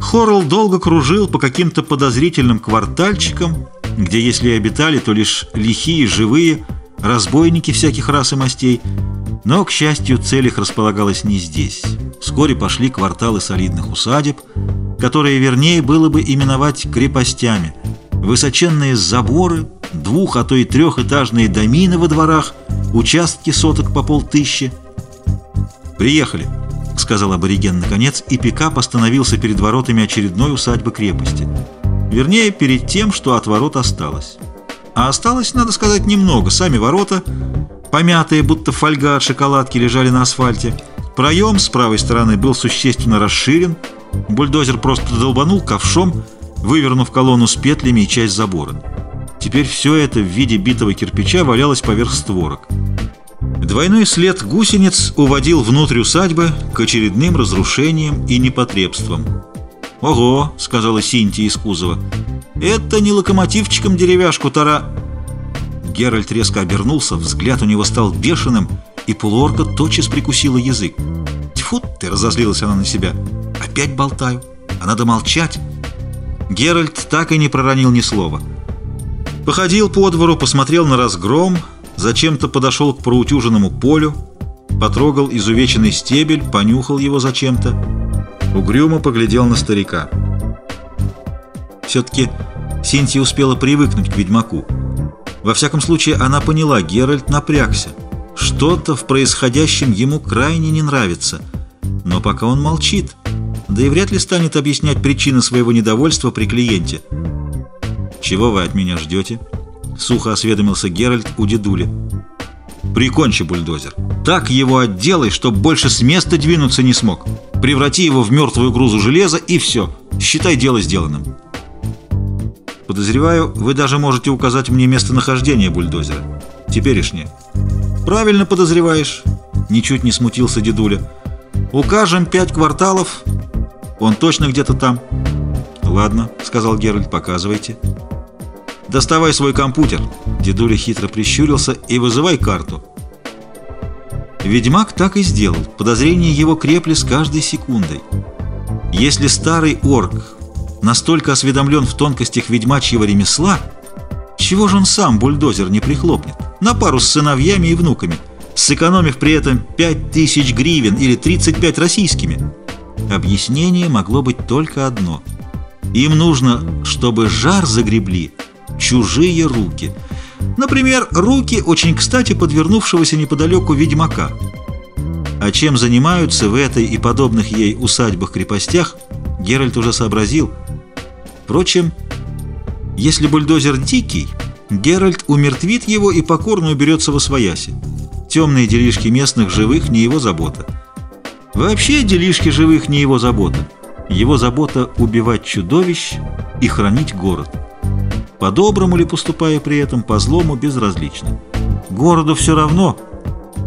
Хорл долго кружил по каким-то подозрительным квартальчикам, где, если и обитали, то лишь лихие, живые, разбойники всяких рас и мастей, но, к счастью, цель их располагалась не здесь. Вскоре пошли кварталы солидных усадеб, которые вернее было бы именовать крепостями, высоченные заборы, двух, а то и трехэтажные домины во дворах, участки соток по полтыщи. «Приехали», — сказал абориген наконец, и пикап остановился перед воротами очередной усадьбы крепости. Вернее, перед тем, что от ворот осталось. А осталось, надо сказать, немного. Сами ворота, помятые, будто фольга от шоколадки, лежали на асфальте. Проем с правой стороны был существенно расширен. Бульдозер просто долбанул ковшом, вывернув колонну с петлями и часть забора. Теперь все это в виде битого кирпича валялось поверх створок. Двойной след гусениц уводил внутрь усадьбы к очередным разрушениям и непотребствам. «Ого!» — сказала Синтия из кузова. «Это не локомотивчиком деревяшку тара...» Геральт резко обернулся, взгляд у него стал бешеным, и полуорка тотчас прикусила язык. «Тьфу ты!» — разозлилась она на себя. «Опять болтаю, а надо молчать!» Геральт так и не проронил ни слова. Походил по двору, посмотрел на разгром, зачем-то подошел к проутюженному полю, потрогал изувеченный стебель, понюхал его зачем-то. Угрюмо поглядел на старика. Все-таки Синтия успела привыкнуть к ведьмаку. Во всяком случае, она поняла, Геральт напрягся. Что-то в происходящем ему крайне не нравится. Но пока он молчит, да и вряд ли станет объяснять причины своего недовольства при клиенте. «Чего вы от меня ждете?» — сухо осведомился Геральт у дедули. «Прикончи бульдозер. Так его отделай, чтоб больше с места двинуться не смог. Преврати его в мертвую грузу железа и все. Считай дело сделанным». «Подозреваю, вы даже можете указать мне местонахождение бульдозера. Теперешнее». «Правильно подозреваешь», — ничуть не смутился дедуля. «Укажем пять кварталов. Он точно где-то там». «Ладно», — сказал Геральт, — «показывайте». «Доставай свой компьютер», — дедуля хитро прищурился, — «и вызывай карту». Ведьмак так и сделал. Подозрения его крепли с каждой секундой. Если старый орк настолько осведомлен в тонкостях ведьмачьего ремесла, чего же он сам, бульдозер, не прихлопнет? На пару с сыновьями и внуками, сэкономив при этом 5000 гривен или 35 российскими. Объяснение могло быть только одно. Им нужно, чтобы жар загребли чужие руки. Например, руки очень кстати подвернувшегося неподалеку ведьмака. А чем занимаются в этой и подобных ей усадьбах-крепостях, Геральт уже сообразил. Впрочем, если бульдозер дикий, Геральт умертвит его и покорно уберется во свояси. Темные делишки местных живых не его забота. Вообще делишки живых не его забота. Его забота убивать чудовищ и хранить город. По-доброму ли поступая при этом, по-злому безразлично. Городу все равно,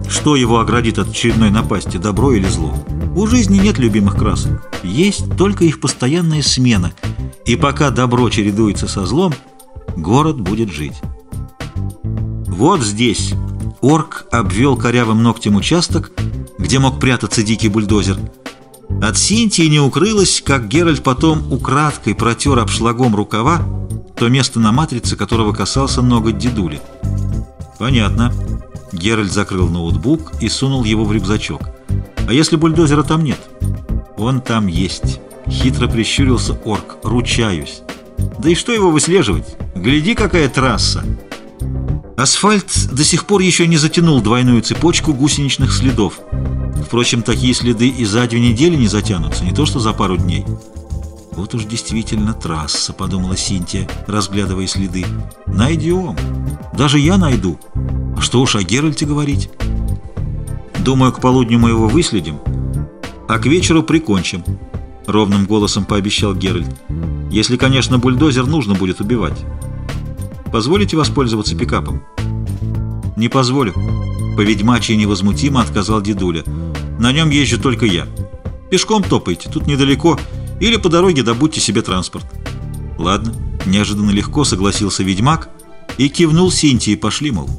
что его оградит от очередной напасти, добро или зло. У жизни нет любимых красок, есть только их постоянная смена. И пока добро чередуется со злом, город будет жить. Вот здесь орк обвел корявым ногтем участок, где мог прятаться дикий бульдозер. От Синтии не укрылось, как Геральт потом украдкой протер обшлагом рукава, то место на матрице, которого касался ноготь дедули. Понятно. Геральт закрыл ноутбук и сунул его в рюкзачок. А если бульдозера там нет? Он там есть. Хитро прищурился орк. Ручаюсь. Да и что его выслеживать? Гляди, какая трасса. Асфальт до сих пор еще не затянул двойную цепочку гусеничных следов. Впрочем, такие следы и за две недели не затянутся, не то что за пару дней. «Вот уж действительно трасса», — подумала Синтия, разглядывая следы. «Найдем. Даже я найду. А что уж о Геральте говорить? Думаю, к полудню мы его выследим, а к вечеру прикончим», — ровным голосом пообещал Геральт. «Если, конечно, бульдозер нужно будет убивать. Позволите воспользоваться пикапом?» «Не позволю», — по-ведьмачьи невозмутимо отказал дедуля. «На нем езжу только я. Пешком топайте, тут недалеко». Или по дороге добудьте себе транспорт. Ладно, неожиданно легко согласился ведьмак и кивнул Синтии, пошли, мол.